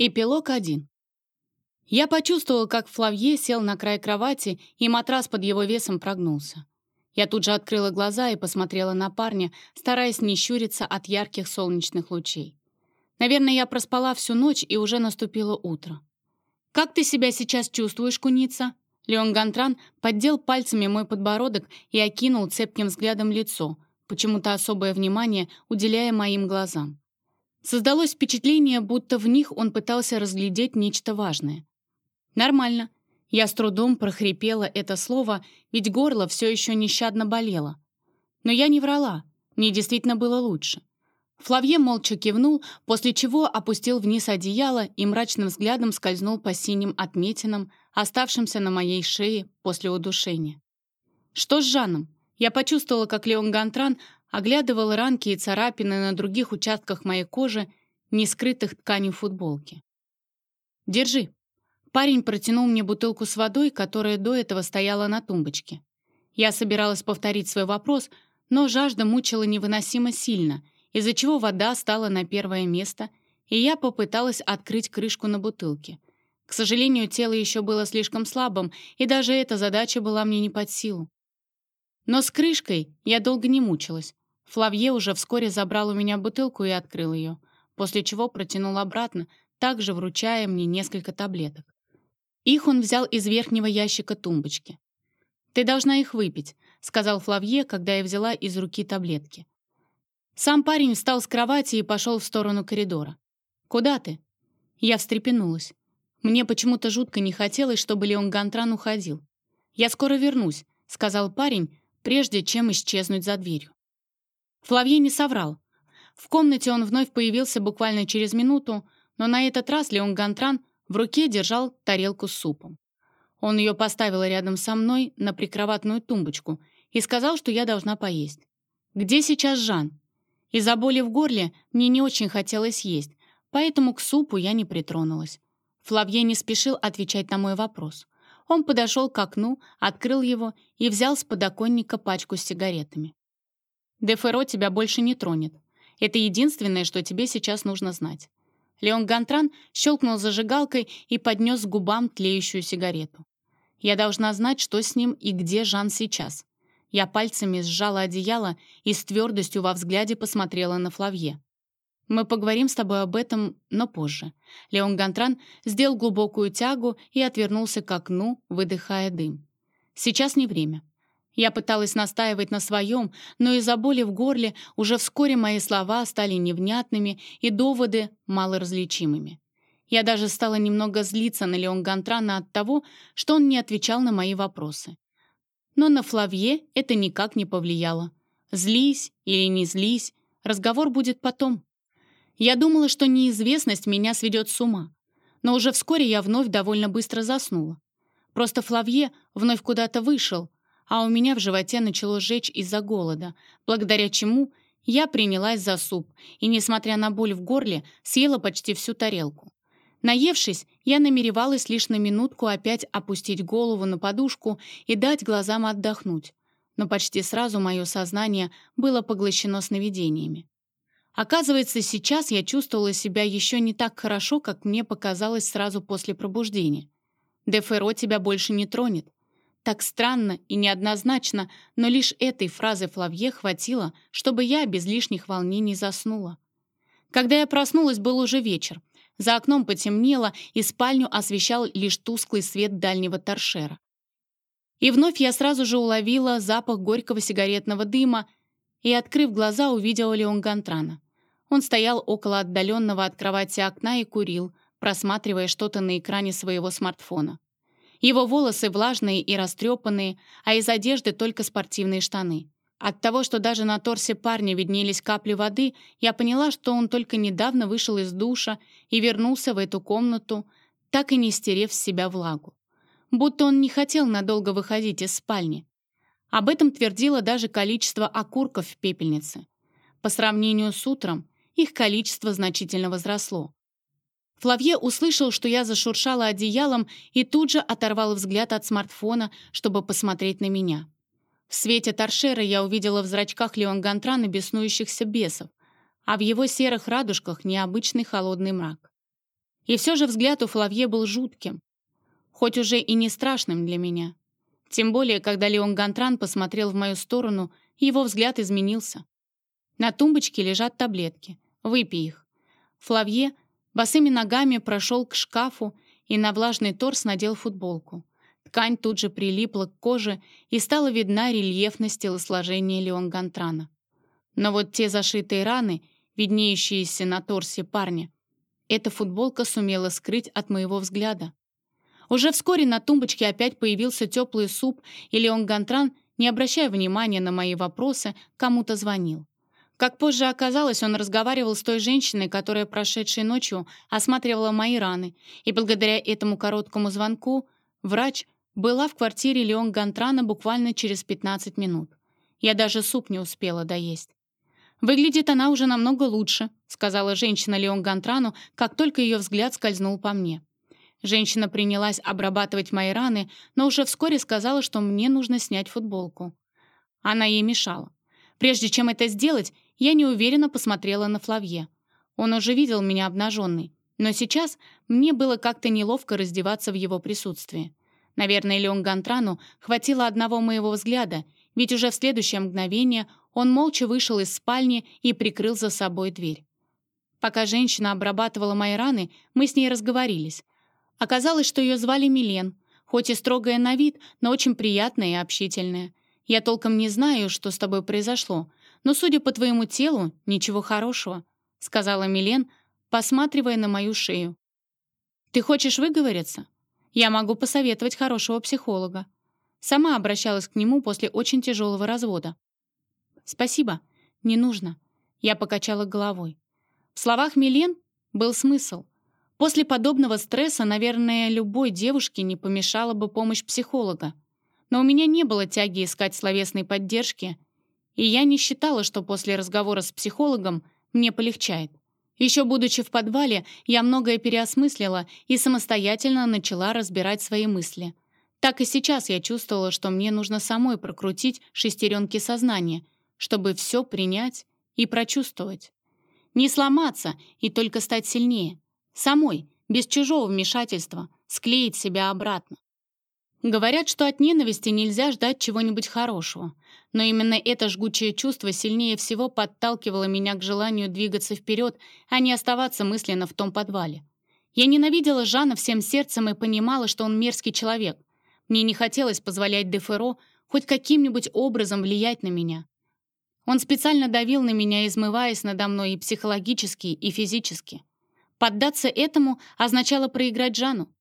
Эпилог 1. Я почувствовал, как Флавье сел на край кровати, и матрас под его весом прогнулся. Я тут же открыла глаза и посмотрела на парня, стараясь не щуриться от ярких солнечных лучей. Наверное, я проспала всю ночь, и уже наступило утро. «Как ты себя сейчас чувствуешь, куница?» Леон Гантран поддел пальцами мой подбородок и окинул цепким взглядом лицо, почему-то особое внимание уделяя моим глазам. Создалось впечатление, будто в них он пытался разглядеть нечто важное. «Нормально». Я с трудом прохрипела это слово, ведь горло все еще нещадно болело. Но я не врала, мне действительно было лучше. Флавье молча кивнул, после чего опустил вниз одеяло и мрачным взглядом скользнул по синим отметинам, оставшимся на моей шее после удушения. «Что с Жаном?» Я почувствовала, как Леон Гантран оглядывал ранки и царапины на других участках моей кожи, не скрытых тканью футболки. «Держи». Парень протянул мне бутылку с водой, которая до этого стояла на тумбочке. Я собиралась повторить свой вопрос, но жажда мучила невыносимо сильно, из-за чего вода стала на первое место, и я попыталась открыть крышку на бутылке. К сожалению, тело еще было слишком слабым, и даже эта задача была мне не под силу. Но с крышкой я долго не мучилась. Флавье уже вскоре забрал у меня бутылку и открыл ее, после чего протянул обратно, также вручая мне несколько таблеток. Их он взял из верхнего ящика тумбочки. «Ты должна их выпить», — сказал Флавье, когда я взяла из руки таблетки. Сам парень встал с кровати и пошел в сторону коридора. «Куда ты?» Я встрепенулась. Мне почему-то жутко не хотелось, чтобы Леон Гантран уходил. «Я скоро вернусь», — сказал парень, прежде чем исчезнуть за дверью. Флавье не соврал. В комнате он вновь появился буквально через минуту, но на этот раз Леон Гантран в руке держал тарелку с супом. Он ее поставил рядом со мной на прикроватную тумбочку и сказал, что я должна поесть. «Где сейчас Жан?» Из-за боли в горле мне не очень хотелось есть, поэтому к супу я не притронулась. Флавье не спешил отвечать на мой вопрос. Он подошел к окну, открыл его и взял с подоконника пачку с сигаретами. Деферо тебя больше не тронет. Это единственное, что тебе сейчас нужно знать». Леон Гантран щелкнул зажигалкой и поднес к губам тлеющую сигарету. «Я должна знать, что с ним и где Жан сейчас». Я пальцами сжала одеяло и с твердостью во взгляде посмотрела на Флавье. «Мы поговорим с тобой об этом, но позже». Леон Гантран сделал глубокую тягу и отвернулся к окну, выдыхая дым. «Сейчас не время. Я пыталась настаивать на своем, но из-за боли в горле уже вскоре мои слова стали невнятными и доводы малоразличимыми. Я даже стала немного злиться на Леон Гантрана от того, что он не отвечал на мои вопросы. Но на Флавье это никак не повлияло. Злись или не злись, разговор будет потом. Я думала, что неизвестность меня сведет с ума. Но уже вскоре я вновь довольно быстро заснула. Просто Флавье вновь куда-то вышел, а у меня в животе начало жечь из-за голода, благодаря чему я принялась за суп и, несмотря на боль в горле, съела почти всю тарелку. Наевшись, я намеревалась лишь на минутку опять опустить голову на подушку и дать глазам отдохнуть, но почти сразу мое сознание было поглощено сновидениями. Оказывается, сейчас я чувствовала себя еще не так хорошо, как мне показалось сразу после пробуждения. Деферо тебя больше не тронет. Так странно и неоднозначно, но лишь этой фразы Флавье хватило, чтобы я без лишних волнений заснула. Когда я проснулась, был уже вечер. За окном потемнело, и спальню освещал лишь тусклый свет дальнего торшера. И вновь я сразу же уловила запах горького сигаретного дыма и, открыв глаза, увидела Леон Гантрана. Он стоял около отдаленного от кровати окна и курил, просматривая что-то на экране своего смартфона. Его волосы влажные и растрепанные, а из одежды только спортивные штаны. От того, что даже на торсе парня виднелись капли воды, я поняла, что он только недавно вышел из душа и вернулся в эту комнату, так и не стерев с себя влагу. Будто он не хотел надолго выходить из спальни. Об этом твердило даже количество окурков в пепельнице. По сравнению с утром, их количество значительно возросло. Флавье услышал, что я зашуршала одеялом и тут же оторвал взгляд от смартфона, чтобы посмотреть на меня. В свете торшера я увидела в зрачках Леон Гантрана беснующихся бесов, а в его серых радужках необычный холодный мрак. И все же взгляд у Флавье был жутким, хоть уже и не страшным для меня. Тем более, когда Леон Гантран посмотрел в мою сторону, его взгляд изменился. На тумбочке лежат таблетки. Выпей их. Флавье босыми ногами прошел к шкафу и на влажный торс надел футболку. Ткань тут же прилипла к коже, и стала видна рельефность телосложения Леон Гантрана. Но вот те зашитые раны, виднеющиеся на торсе парня, эта футболка сумела скрыть от моего взгляда. Уже вскоре на тумбочке опять появился теплый суп, и Леон Гантран, не обращая внимания на мои вопросы, кому-то звонил. Как позже оказалось, он разговаривал с той женщиной, которая прошедшей ночью осматривала мои раны, и благодаря этому короткому звонку врач была в квартире Леон Гантрана буквально через 15 минут. Я даже суп не успела доесть. «Выглядит она уже намного лучше», — сказала женщина Леон Гантрану, как только ее взгляд скользнул по мне. Женщина принялась обрабатывать мои раны, но уже вскоре сказала, что мне нужно снять футболку. Она ей мешала. Прежде чем это сделать, я неуверенно посмотрела на Флавье. Он уже видел меня обнаженной, но сейчас мне было как-то неловко раздеваться в его присутствии. Наверное, Леон Гантрану хватило одного моего взгляда, ведь уже в следующее мгновение он молча вышел из спальни и прикрыл за собой дверь. Пока женщина обрабатывала мои раны, мы с ней разговорились. Оказалось, что ее звали Милен, хоть и строгая на вид, но очень приятная и общительная. Я толком не знаю, что с тобой произошло, но, судя по твоему телу, ничего хорошего», — сказала Милен, посматривая на мою шею. «Ты хочешь выговориться?» Я могу посоветовать хорошего психолога. Сама обращалась к нему после очень тяжелого развода. «Спасибо, не нужно», — я покачала головой. В словах Милен был смысл. После подобного стресса, наверное, любой девушке не помешала бы помощь психолога. Но у меня не было тяги искать словесной поддержки, и я не считала, что после разговора с психологом мне полегчает. Еще будучи в подвале, я многое переосмыслила и самостоятельно начала разбирать свои мысли. Так и сейчас я чувствовала, что мне нужно самой прокрутить шестеренки сознания, чтобы все принять и прочувствовать. Не сломаться и только стать сильнее. Самой, без чужого вмешательства, склеить себя обратно. Говорят, что от ненависти нельзя ждать чего-нибудь хорошего. Но именно это жгучее чувство сильнее всего подталкивало меня к желанию двигаться вперед, а не оставаться мысленно в том подвале. Я ненавидела Жана всем сердцем и понимала, что он мерзкий человек. Мне не хотелось позволять Деферо хоть каким-нибудь образом влиять на меня. Он специально давил на меня, измываясь надо мной и психологически, и физически. Поддаться этому означало проиграть Жану.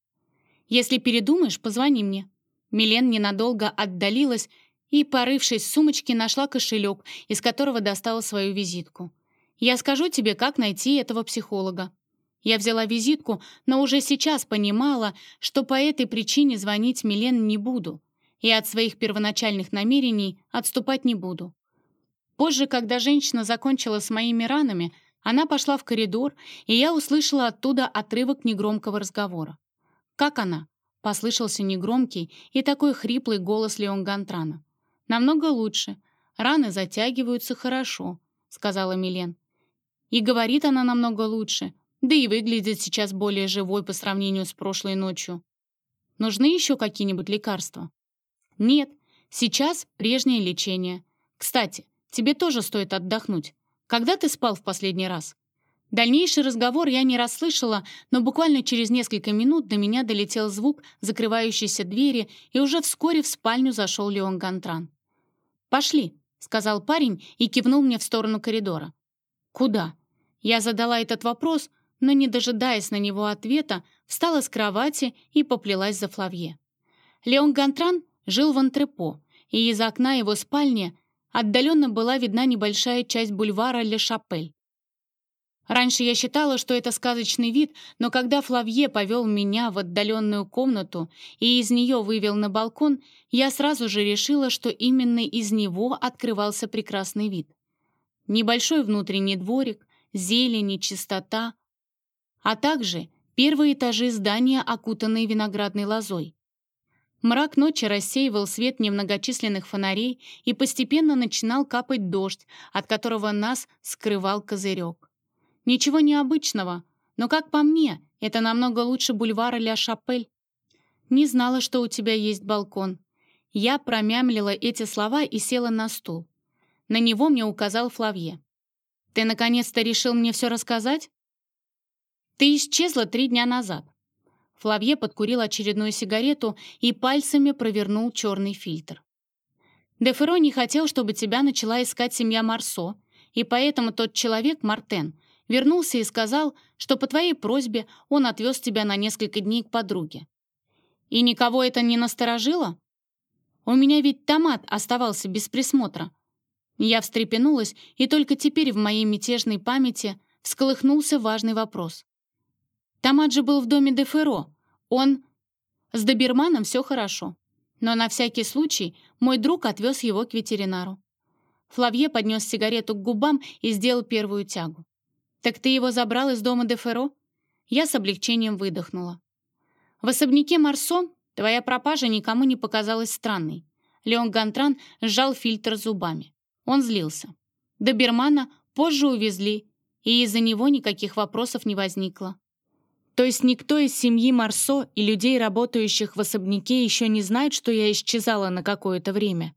Если передумаешь, позвони мне». Милен ненадолго отдалилась и, порывшись в сумочке, нашла кошелек, из которого достала свою визитку. «Я скажу тебе, как найти этого психолога». Я взяла визитку, но уже сейчас понимала, что по этой причине звонить Милен не буду и от своих первоначальных намерений отступать не буду. Позже, когда женщина закончила с моими ранами, она пошла в коридор, и я услышала оттуда отрывок негромкого разговора. «Как она?» — послышался негромкий и такой хриплый голос Леон Гантрана. «Намного лучше. Раны затягиваются хорошо», — сказала Милен. «И говорит она намного лучше, да и выглядит сейчас более живой по сравнению с прошлой ночью. Нужны еще какие-нибудь лекарства?» «Нет, сейчас прежнее лечение. Кстати, тебе тоже стоит отдохнуть. Когда ты спал в последний раз?» Дальнейший разговор я не расслышала, но буквально через несколько минут до меня долетел звук закрывающейся двери, и уже вскоре в спальню зашел Леон Гантран. «Пошли», — сказал парень и кивнул мне в сторону коридора. «Куда?» Я задала этот вопрос, но, не дожидаясь на него ответа, встала с кровати и поплелась за Флавье. Леон Гантран жил в Антрепо, и из окна его спальни отдаленно была видна небольшая часть бульвара Ле Шапель. Раньше я считала, что это сказочный вид, но когда Флавье повел меня в отдаленную комнату и из нее вывел на балкон, я сразу же решила, что именно из него открывался прекрасный вид. Небольшой внутренний дворик, зелень и чистота, а также первые этажи здания, окутанные виноградной лозой. Мрак ночи рассеивал свет немногочисленных фонарей, и постепенно начинал капать дождь, от которого нас скрывал козырек. Ничего необычного, Но, как по мне, это намного лучше бульвара Ля Шапель. Не знала, что у тебя есть балкон. Я промямлила эти слова и села на стул. На него мне указал Флавье. «Ты наконец-то решил мне все рассказать?» «Ты исчезла три дня назад». Флавье подкурил очередную сигарету и пальцами провернул черный фильтр. «Деферо не хотел, чтобы тебя начала искать семья Марсо, и поэтому тот человек, Мартен, вернулся и сказал, что по твоей просьбе он отвез тебя на несколько дней к подруге. И никого это не насторожило? У меня ведь томат оставался без присмотра. Я встрепенулась, и только теперь в моей мятежной памяти всколыхнулся важный вопрос. Томат же был в доме де Ферро. Он... С доберманом все хорошо. Но на всякий случай мой друг отвез его к ветеринару. Флавье поднес сигарету к губам и сделал первую тягу. «Так ты его забрал из дома де Ферро?» Я с облегчением выдохнула. В особняке Марсо твоя пропажа никому не показалась странной. Леон Гантран сжал фильтр зубами. Он злился. Добермана позже увезли, и из-за него никаких вопросов не возникло. То есть никто из семьи Марсо и людей, работающих в особняке, еще не знает, что я исчезала на какое-то время.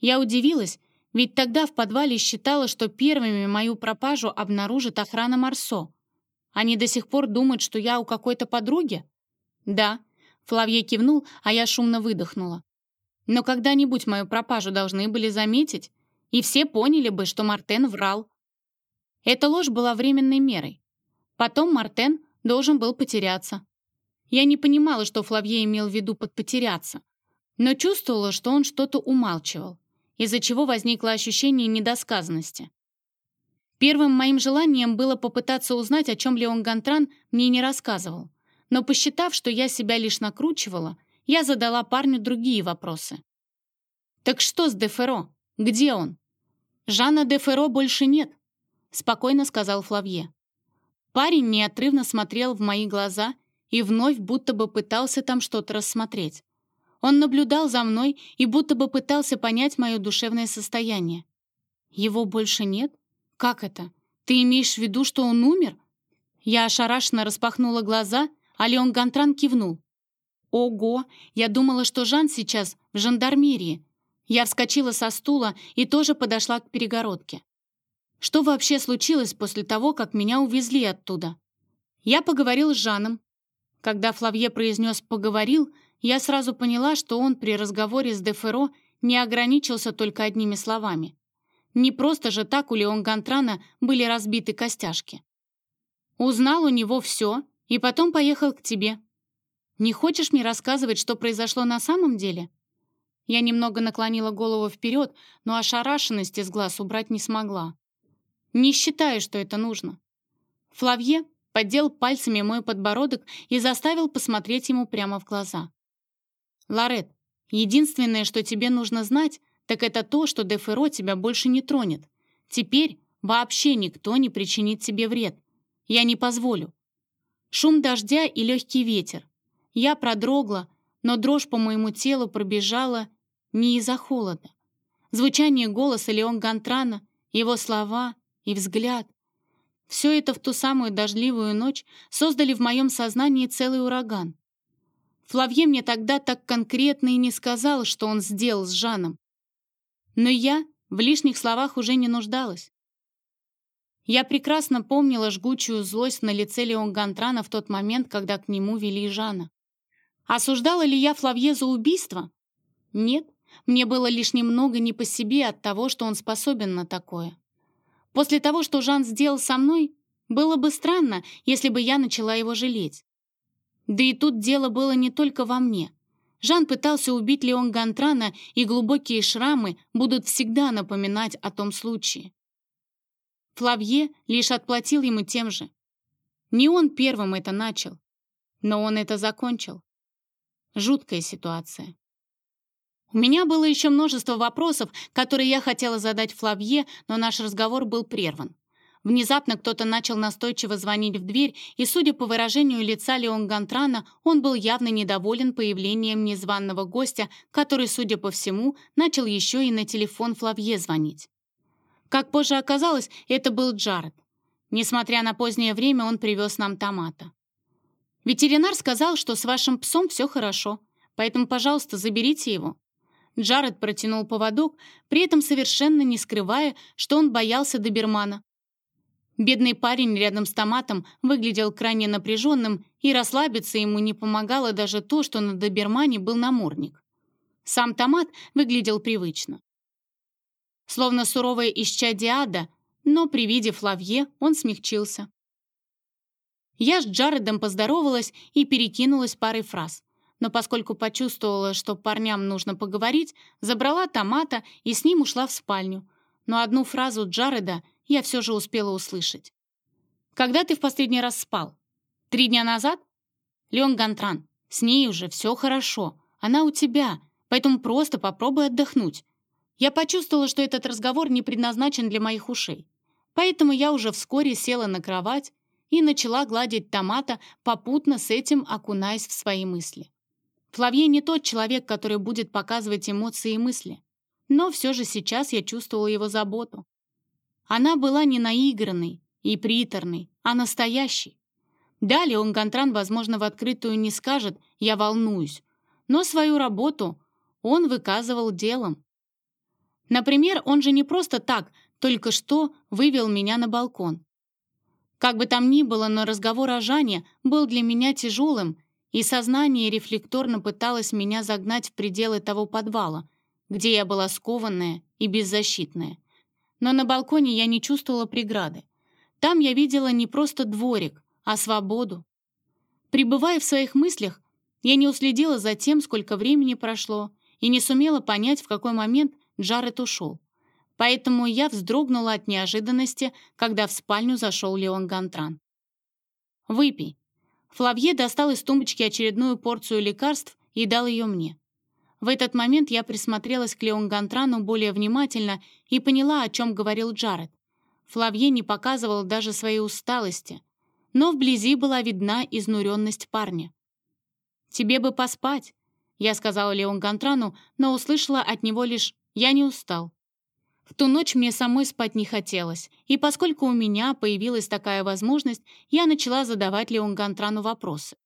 Я удивилась, ведь тогда в подвале считала, что первыми мою пропажу обнаружит охрана Марсо. Они до сих пор думают, что я у какой-то подруги? «Да», — Флавье кивнул, а я шумно выдохнула. «Но когда-нибудь мою пропажу должны были заметить, и все поняли бы, что Мартен врал». Эта ложь была временной мерой. Потом Мартен должен был потеряться. Я не понимала, что Флавье имел в виду под «потеряться», но чувствовала, что он что-то умалчивал, из-за чего возникло ощущение недосказанности. Первым моим желанием было попытаться узнать, о чем Леон Гантран мне не рассказывал но посчитав, что я себя лишь накручивала, я задала парню другие вопросы. «Так что с Деферо? Где он?» «Жанна Деферо больше нет», — спокойно сказал Флавье. Парень неотрывно смотрел в мои глаза и вновь будто бы пытался там что-то рассмотреть. Он наблюдал за мной и будто бы пытался понять мое душевное состояние. «Его больше нет? Как это? Ты имеешь в виду, что он умер?» Я ошарашенно распахнула глаза — а Леон Гантран кивнул. «Ого! Я думала, что Жан сейчас в жандармерии». Я вскочила со стула и тоже подошла к перегородке. Что вообще случилось после того, как меня увезли оттуда? Я поговорил с Жаном. Когда Флавье произнес «поговорил», я сразу поняла, что он при разговоре с Деферо не ограничился только одними словами. Не просто же так у Леон Гантрана были разбиты костяшки. Узнал у него все и потом поехал к тебе. Не хочешь мне рассказывать, что произошло на самом деле?» Я немного наклонила голову вперед, но ошарашенность из глаз убрать не смогла. «Не считаю, что это нужно». Флавье поддел пальцами мой подбородок и заставил посмотреть ему прямо в глаза. «Лорет, единственное, что тебе нужно знать, так это то, что Деферо тебя больше не тронет. Теперь вообще никто не причинит тебе вред. Я не позволю. Шум дождя и легкий ветер. Я продрогла, но дрожь по моему телу пробежала не из-за холода. Звучание голоса Леон Гантрана, его слова и взгляд. Все это в ту самую дождливую ночь создали в моем сознании целый ураган. Флавье мне тогда так конкретно и не сказал, что он сделал с Жаном. Но я в лишних словах уже не нуждалась. Я прекрасно помнила жгучую злость на лице Леон Гантрана в тот момент, когда к нему вели Жана. Осуждала ли я Флавье за убийство? Нет, мне было лишь немного не по себе от того, что он способен на такое. После того, что Жан сделал со мной, было бы странно, если бы я начала его жалеть. Да и тут дело было не только во мне. Жан пытался убить Леон Гантрана, и глубокие шрамы будут всегда напоминать о том случае. Флавье лишь отплатил ему тем же. Не он первым это начал, но он это закончил. Жуткая ситуация. У меня было еще множество вопросов, которые я хотела задать Флавье, но наш разговор был прерван. Внезапно кто-то начал настойчиво звонить в дверь, и, судя по выражению лица Леон Гантрана, он был явно недоволен появлением незваного гостя, который, судя по всему, начал еще и на телефон Флавье звонить. Как позже оказалось, это был Джаред. Несмотря на позднее время, он привез нам томата. Ветеринар сказал, что с вашим псом все хорошо, поэтому, пожалуйста, заберите его. Джаред протянул поводок, при этом совершенно не скрывая, что он боялся добермана. Бедный парень рядом с томатом выглядел крайне напряженным, и расслабиться ему не помогало даже то, что на добермане был намордник. Сам томат выглядел привычно. Словно суровое исчадие ада, но при виде Флавье он смягчился. Я с Джаредом поздоровалась и перекинулась парой фраз. Но поскольку почувствовала, что парням нужно поговорить, забрала томата и с ним ушла в спальню. Но одну фразу Джареда я все же успела услышать. «Когда ты в последний раз спал? Три дня назад?» «Леон Гантран, с ней уже все хорошо. Она у тебя, поэтому просто попробуй отдохнуть». Я почувствовала, что этот разговор не предназначен для моих ушей. Поэтому я уже вскоре села на кровать и начала гладить томата, попутно с этим окунаясь в свои мысли. Флавье не тот человек, который будет показывать эмоции и мысли. Но все же сейчас я чувствовала его заботу. Она была не наигранной и приторной, а настоящей. Далее он Гантран, возможно, в открытую не скажет «я волнуюсь», но свою работу он выказывал делом. Например, он же не просто так только что вывел меня на балкон. Как бы там ни было, но разговор о Жане был для меня тяжелым, и сознание рефлекторно пыталось меня загнать в пределы того подвала, где я была скованная и беззащитная. Но на балконе я не чувствовала преграды. Там я видела не просто дворик, а свободу. Пребывая в своих мыслях, я не уследила за тем, сколько времени прошло, и не сумела понять, в какой момент Джаред ушел. Поэтому я вздрогнула от неожиданности, когда в спальню зашел Леон Гантран. «Выпей». Флавье достал из тумбочки очередную порцию лекарств и дал ее мне. В этот момент я присмотрелась к Леон Гантрану более внимательно и поняла, о чем говорил Джаред. Флавье не показывал даже своей усталости, но вблизи была видна изнуренность парня. «Тебе бы поспать», — я сказала Леон Гантрану, но услышала от него лишь «я не устал». В ту ночь мне самой спать не хотелось, и поскольку у меня появилась такая возможность, я начала задавать Леон Гантрану вопросы.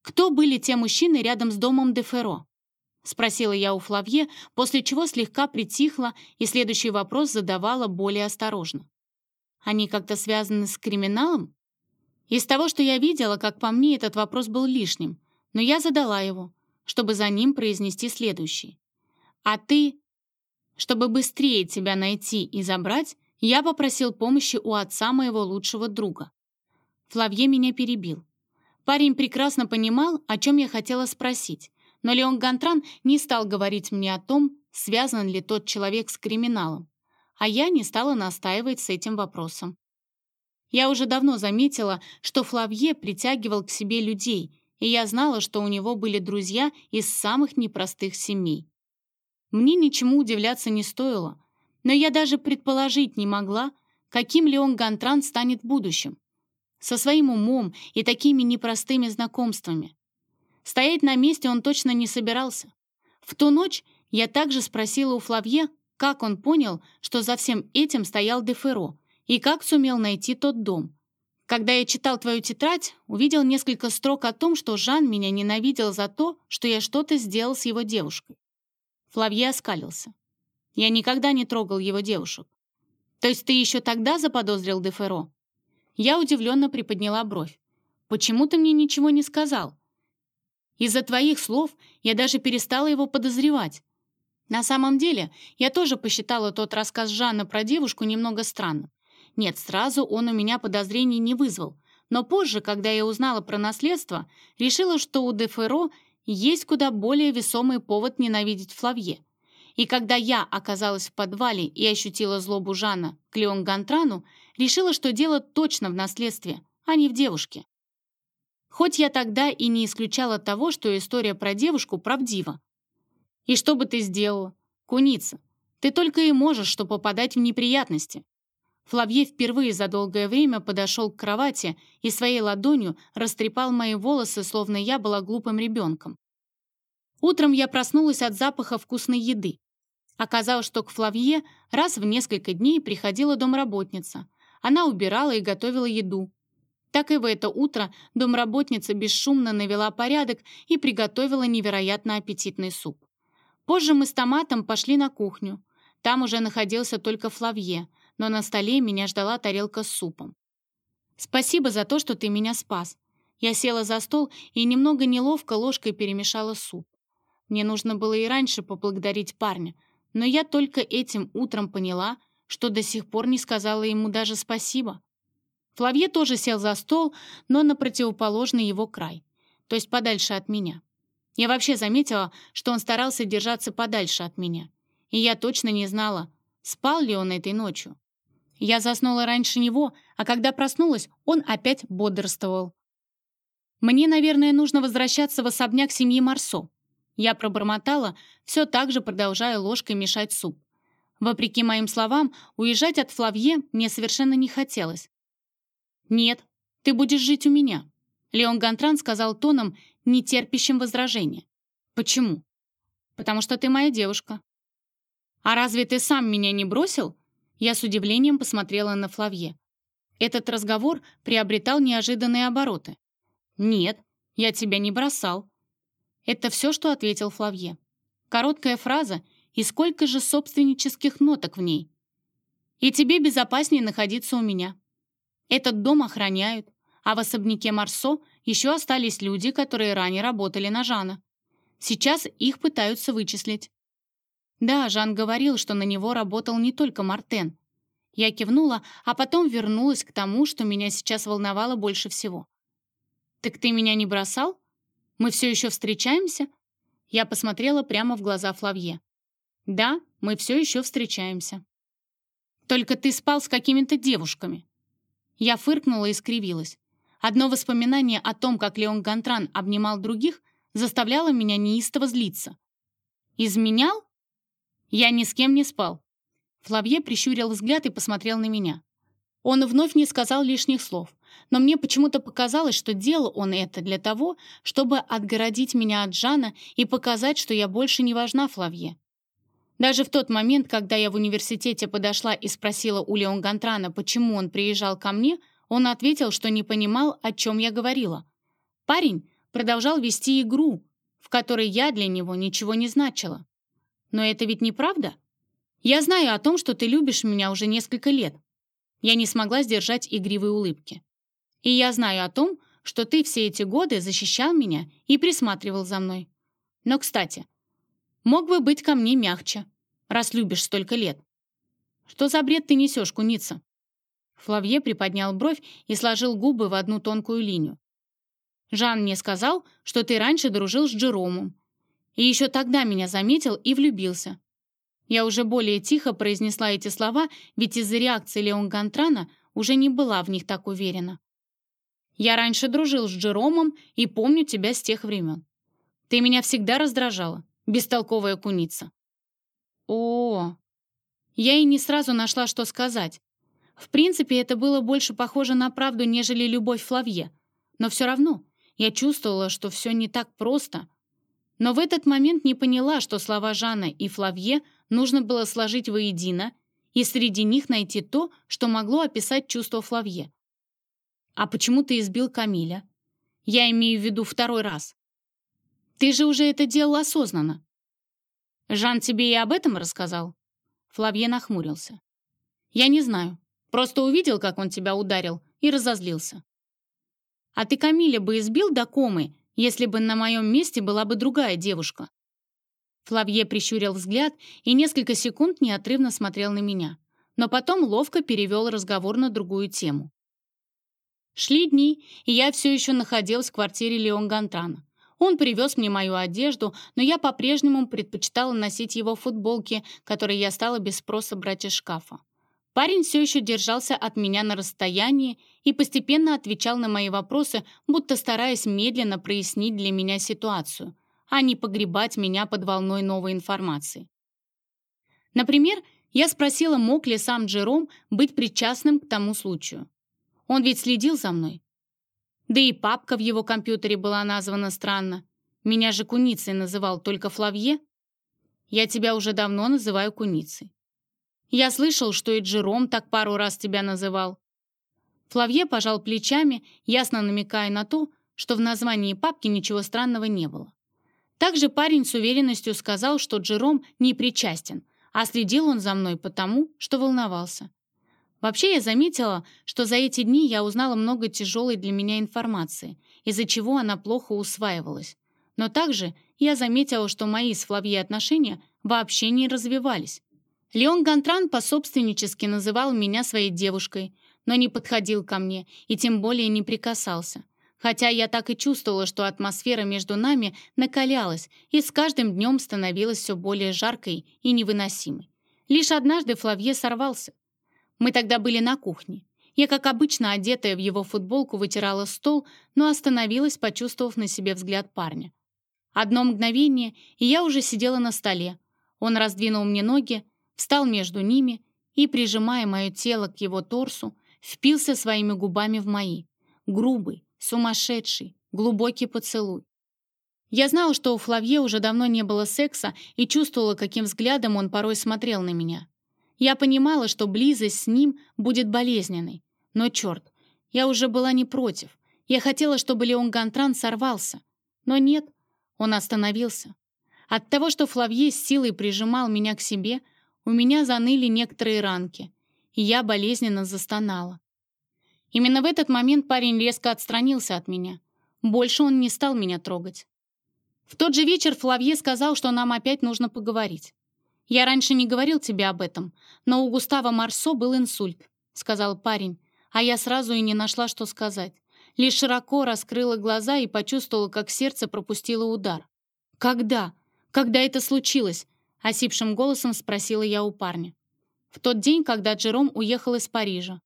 «Кто были те мужчины рядом с домом де Ферро?» — спросила я у Флавье, после чего слегка притихла и следующий вопрос задавала более осторожно. «Они как-то связаны с криминалом?» Из того, что я видела, как по мне, этот вопрос был лишним, но я задала его, чтобы за ним произнести следующий. «А ты чтобы быстрее тебя найти и забрать, я попросил помощи у отца моего лучшего друга. Флавье меня перебил. Парень прекрасно понимал, о чем я хотела спросить, но Леон Гантран не стал говорить мне о том, связан ли тот человек с криминалом, а я не стала настаивать с этим вопросом. Я уже давно заметила, что Флавье притягивал к себе людей, и я знала, что у него были друзья из самых непростых семей. Мне ничему удивляться не стоило, но я даже предположить не могла, каким Леон Гантран станет в будущем. Со своим умом и такими непростыми знакомствами. Стоять на месте он точно не собирался. В ту ночь я также спросила у Флавье, как он понял, что за всем этим стоял Деферо, и как сумел найти тот дом. Когда я читал твою тетрадь, увидел несколько строк о том, что Жан меня ненавидел за то, что я что-то сделал с его девушкой. Флавье оскалился. Я никогда не трогал его девушек. То есть ты еще тогда заподозрил Деферо? Я удивленно приподняла бровь. Почему ты мне ничего не сказал? Из-за твоих слов я даже перестала его подозревать. На самом деле, я тоже посчитала тот рассказ Жанна про девушку немного странным. Нет, сразу он у меня подозрений не вызвал. Но позже, когда я узнала про наследство, решила, что у Деферо есть куда более весомый повод ненавидеть Флавье. И когда я оказалась в подвале и ощутила злобу Жана к Леон Гантрану, решила, что дело точно в наследстве, а не в девушке. Хоть я тогда и не исключала того, что история про девушку правдива. И что бы ты сделала? Куница, ты только и можешь, что попадать в неприятности. Флавье впервые за долгое время подошел к кровати и своей ладонью растрепал мои волосы, словно я была глупым ребенком. Утром я проснулась от запаха вкусной еды. Оказалось, что к Флавье раз в несколько дней приходила домработница. Она убирала и готовила еду. Так и в это утро домработница бесшумно навела порядок и приготовила невероятно аппетитный суп. Позже мы с томатом пошли на кухню. Там уже находился только Флавье, но на столе меня ждала тарелка с супом. «Спасибо за то, что ты меня спас». Я села за стол и немного неловко ложкой перемешала суп. Мне нужно было и раньше поблагодарить парня, но я только этим утром поняла, что до сих пор не сказала ему даже спасибо. Флавье тоже сел за стол, но на противоположный его край, то есть подальше от меня. Я вообще заметила, что он старался держаться подальше от меня. И я точно не знала, спал ли он этой ночью. Я заснула раньше него, а когда проснулась, он опять бодрствовал. Мне, наверное, нужно возвращаться в особняк семьи Марсо. Я пробормотала, все так же продолжая ложкой мешать суп. Вопреки моим словам, уезжать от Флавье мне совершенно не хотелось. «Нет, ты будешь жить у меня», — Леон Гантран сказал тоном, не терпящим возражения. «Почему?» «Потому что ты моя девушка». «А разве ты сам меня не бросил?» Я с удивлением посмотрела на Флавье. Этот разговор приобретал неожиданные обороты. «Нет, я тебя не бросал». Это все, что ответил Флавье. Короткая фраза, и сколько же собственнических ноток в ней. И тебе безопаснее находиться у меня. Этот дом охраняют, а в особняке Марсо еще остались люди, которые ранее работали на Жана. Сейчас их пытаются вычислить. Да, Жан говорил, что на него работал не только Мартен. Я кивнула, а потом вернулась к тому, что меня сейчас волновало больше всего. «Так ты меня не бросал? Мы все еще встречаемся?» Я посмотрела прямо в глаза Флавье. Да, мы все еще встречаемся. Только ты спал с какими-то девушками. Я фыркнула и скривилась. Одно воспоминание о том, как Леон Гантран обнимал других, заставляло меня неистово злиться. «Изменял?» «Я ни с кем не спал». Флавье прищурил взгляд и посмотрел на меня. Он вновь не сказал лишних слов, но мне почему-то показалось, что делал он это для того, чтобы отгородить меня от Жана и показать, что я больше не важна Флавье. Даже в тот момент, когда я в университете подошла и спросила у Леон Гантрана, почему он приезжал ко мне, он ответил, что не понимал, о чем я говорила. Парень продолжал вести игру, в которой я для него ничего не значила. Но это ведь неправда? Я знаю о том, что ты любишь меня уже несколько лет. Я не смогла сдержать игривые улыбки. И я знаю о том, что ты все эти годы защищал меня и присматривал за мной. Но, кстати, мог бы быть ко мне мягче раз любишь столько лет. Что за бред ты несешь, куница?» Флавье приподнял бровь и сложил губы в одну тонкую линию. «Жан мне сказал, что ты раньше дружил с Джеромом. И еще тогда меня заметил и влюбился. Я уже более тихо произнесла эти слова, ведь из-за реакции Леон Гантрана уже не была в них так уверена. Я раньше дружил с Джеромом и помню тебя с тех времен. Ты меня всегда раздражала, бестолковая куница. О, я и не сразу нашла, что сказать. В принципе, это было больше похоже на правду, нежели любовь Флавье. Но все равно я чувствовала, что все не так просто. Но в этот момент не поняла, что слова Жана и Флавье нужно было сложить воедино и среди них найти то, что могло описать чувство Флавье. «А почему ты избил Камиля?» «Я имею в виду второй раз». «Ты же уже это делал осознанно. Жан тебе и об этом рассказал?» Флавье нахмурился. «Я не знаю. Просто увидел, как он тебя ударил, и разозлился. А ты Камиля бы избил до комы, если бы на моем месте была бы другая девушка». Флавье прищурил взгляд и несколько секунд неотрывно смотрел на меня, но потом ловко перевел разговор на другую тему. Шли дни, и я все еще находилась в квартире Леон Гантрана. Он привез мне мою одежду, но я по-прежнему предпочитала носить его футболки, которые я стала без спроса брать из шкафа. Парень все еще держался от меня на расстоянии и постепенно отвечал на мои вопросы, будто стараясь медленно прояснить для меня ситуацию, а не погребать меня под волной новой информации. Например, я спросила, мог ли сам Джером быть причастным к тому случаю. Он ведь следил за мной. Да и папка в его компьютере была названа странно. Меня же куницей называл только Флавье. Я тебя уже давно называю куницей. Я слышал, что и Джером так пару раз тебя называл. Флавье пожал плечами, ясно намекая на то, что в названии папки ничего странного не было. Также парень с уверенностью сказал, что Джером не причастен, а следил он за мной потому, что волновался. Вообще я заметила, что за эти дни я узнала много тяжелой для меня информации, из-за чего она плохо усваивалась. Но также я заметила, что мои с Флавье отношения вообще не развивались. Леон Гантран пособственнически называл меня своей девушкой, но не подходил ко мне и тем более не прикасался. Хотя я так и чувствовала, что атмосфера между нами накалялась и с каждым днем становилась все более жаркой и невыносимой. Лишь однажды Флавье сорвался. Мы тогда были на кухне. Я, как обычно, одетая в его футболку, вытирала стол, но остановилась, почувствовав на себе взгляд парня. Одно мгновение, и я уже сидела на столе. Он раздвинул мне ноги, встал между ними и, прижимая мое тело к его торсу, впился своими губами в мои. Грубый, сумасшедший, глубокий поцелуй. Я знала, что у Флавье уже давно не было секса и чувствовала, каким взглядом он порой смотрел на меня. Я понимала, что близость с ним будет болезненной. Но черт, я уже была не против. Я хотела, чтобы Леон Гантран сорвался. Но нет, он остановился. От того, что Флавье с силой прижимал меня к себе, у меня заныли некоторые ранки, и я болезненно застонала. Именно в этот момент парень резко отстранился от меня. Больше он не стал меня трогать. В тот же вечер Флавье сказал, что нам опять нужно поговорить. «Я раньше не говорил тебе об этом, но у Густава Марсо был инсульт», — сказал парень, а я сразу и не нашла, что сказать. Лишь широко раскрыла глаза и почувствовала, как сердце пропустило удар. «Когда? Когда это случилось?» — осипшим голосом спросила я у парня. «В тот день, когда Джером уехал из Парижа.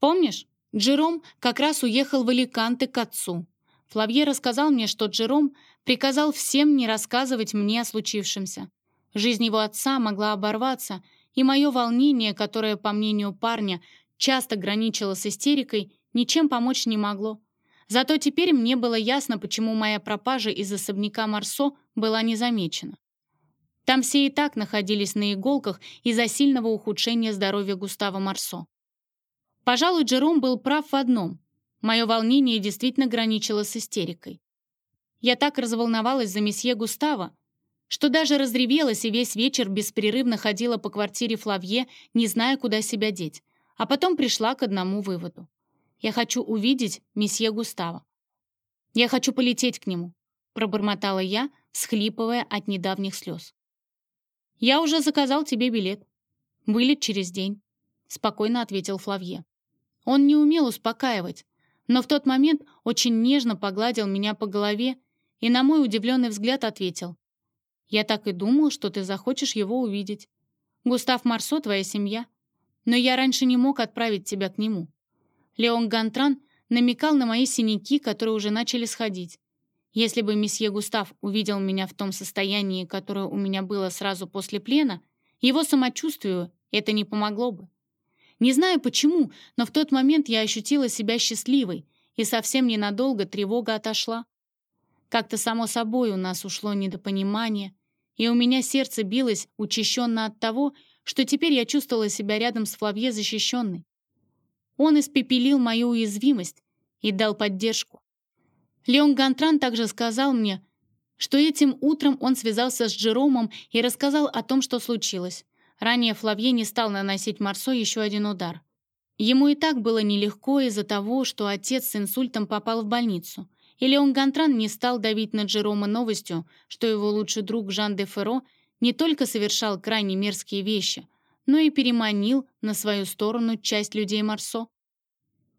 Помнишь? Джером как раз уехал в Аликанте к отцу. Флавье рассказал мне, что Джером приказал всем не рассказывать мне о случившемся. Жизнь его отца могла оборваться, и мое волнение, которое, по мнению парня, часто граничило с истерикой, ничем помочь не могло. Зато теперь мне было ясно, почему моя пропажа из особняка Марсо была незамечена. Там все и так находились на иголках из-за сильного ухудшения здоровья Густава Марсо. Пожалуй, Джером был прав в одном. Мое волнение действительно граничило с истерикой. Я так разволновалась за месье Густава, что даже разревелась и весь вечер беспрерывно ходила по квартире Флавье, не зная, куда себя деть, а потом пришла к одному выводу. Я хочу увидеть месье Густава. Я хочу полететь к нему, пробормотала я, схлипывая от недавних слез. «Я уже заказал тебе билет. Вылет через день», — спокойно ответил Флавье. Он не умел успокаивать, но в тот момент очень нежно погладил меня по голове и на мой удивленный взгляд ответил. Я так и думал, что ты захочешь его увидеть. Густав Марсо — твоя семья. Но я раньше не мог отправить тебя к нему. Леон Гантран намекал на мои синяки, которые уже начали сходить. Если бы месье Густав увидел меня в том состоянии, которое у меня было сразу после плена, его самочувствию это не помогло бы. Не знаю почему, но в тот момент я ощутила себя счастливой, и совсем ненадолго тревога отошла. Как-то само собой у нас ушло недопонимание, и у меня сердце билось учащенно от того, что теперь я чувствовала себя рядом с Флавье защищенной. Он испепелил мою уязвимость и дал поддержку. Леон Гантран также сказал мне, что этим утром он связался с Джеромом и рассказал о том, что случилось. Ранее Флавье не стал наносить Марсо еще один удар. Ему и так было нелегко из-за того, что отец с инсультом попал в больницу. И Леон Гантран не стал давить на Джерома новостью, что его лучший друг Жан де Ферро не только совершал крайне мерзкие вещи, но и переманил на свою сторону часть людей Марсо.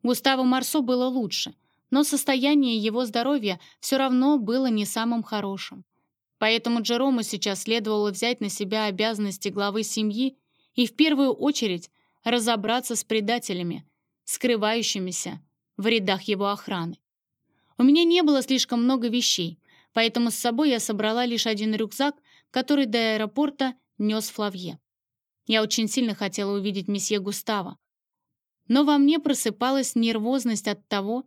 Густаву Марсо было лучше, но состояние его здоровья все равно было не самым хорошим. Поэтому Джерому сейчас следовало взять на себя обязанности главы семьи и в первую очередь разобраться с предателями, скрывающимися в рядах его охраны. У меня не было слишком много вещей, поэтому с собой я собрала лишь один рюкзак, который до аэропорта нес Флавье. Я очень сильно хотела увидеть месье Густава. Но во мне просыпалась нервозность от того,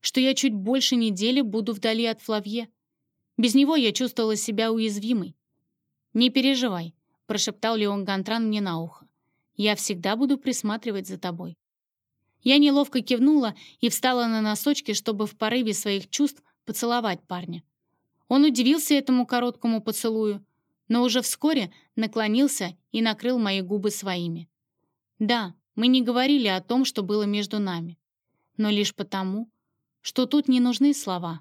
что я чуть больше недели буду вдали от Флавье. Без него я чувствовала себя уязвимой. «Не переживай», — прошептал Леон Гантран мне на ухо. «Я всегда буду присматривать за тобой». Я неловко кивнула и встала на носочки, чтобы в порыве своих чувств поцеловать парня. Он удивился этому короткому поцелую, но уже вскоре наклонился и накрыл мои губы своими. Да, мы не говорили о том, что было между нами, но лишь потому, что тут не нужны слова.